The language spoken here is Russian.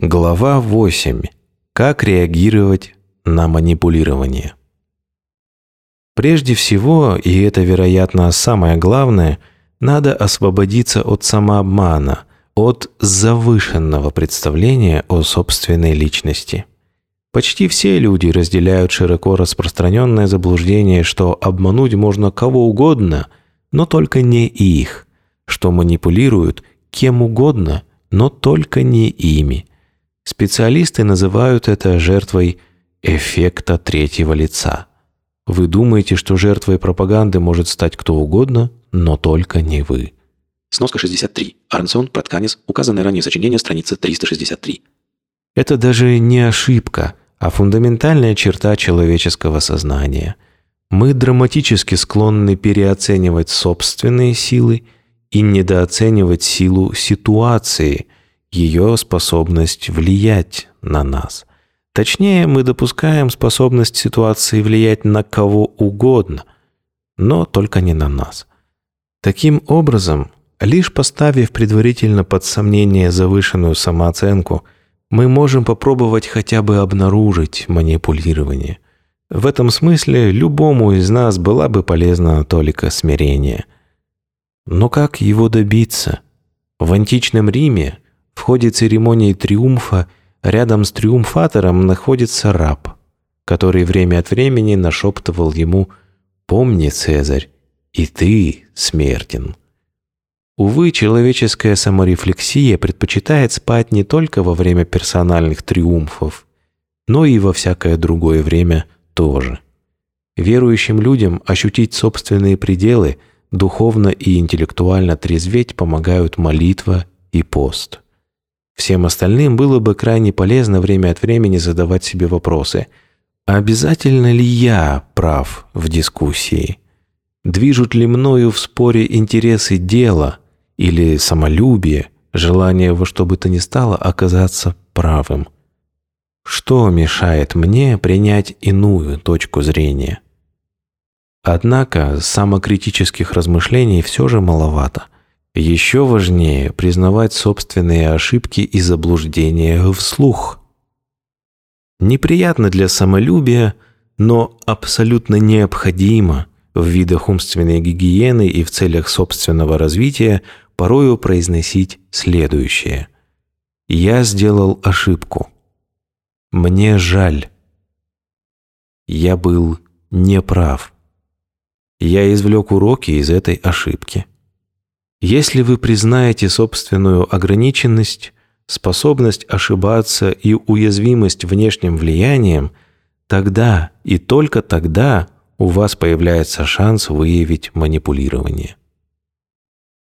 Глава 8. Как реагировать на манипулирование? Прежде всего, и это, вероятно, самое главное, надо освободиться от самообмана, от завышенного представления о собственной личности. Почти все люди разделяют широко распространенное заблуждение, что обмануть можно кого угодно, но только не их, что манипулируют кем угодно, но только не ими – Специалисты называют это жертвой эффекта третьего лица. Вы думаете, что жертвой пропаганды может стать кто угодно, но только не вы. Сноска 63. Арнсон, Протканис, указанное ранее сочинение, страница 363. Это даже не ошибка, а фундаментальная черта человеческого сознания. Мы драматически склонны переоценивать собственные силы и недооценивать силу ситуации – ее способность влиять на нас. Точнее, мы допускаем способность ситуации влиять на кого угодно, но только не на нас. Таким образом, лишь поставив предварительно под сомнение завышенную самооценку, мы можем попробовать хотя бы обнаружить манипулирование. В этом смысле любому из нас была бы полезна только смирение. Но как его добиться? В античном Риме – в ходе церемонии триумфа рядом с триумфатором находится раб, который время от времени нашептывал ему «Помни, Цезарь, и ты смертен». Увы, человеческая саморефлексия предпочитает спать не только во время персональных триумфов, но и во всякое другое время тоже. Верующим людям ощутить собственные пределы, духовно и интеллектуально трезветь помогают молитва и пост. Всем остальным было бы крайне полезно время от времени задавать себе вопросы. обязательно ли я прав в дискуссии? Движут ли мною в споре интересы дела или самолюбие, желание во что бы то ни стало оказаться правым? Что мешает мне принять иную точку зрения? Однако самокритических размышлений все же маловато – еще важнее признавать собственные ошибки и заблуждения вслух. Неприятно для самолюбия, но абсолютно необходимо в видах умственной гигиены и в целях собственного развития порою произносить следующее. «Я сделал ошибку. Мне жаль. Я был неправ. Я извлек уроки из этой ошибки». Если вы признаете собственную ограниченность, способность ошибаться и уязвимость внешним влиянием, тогда и только тогда у вас появляется шанс выявить манипулирование.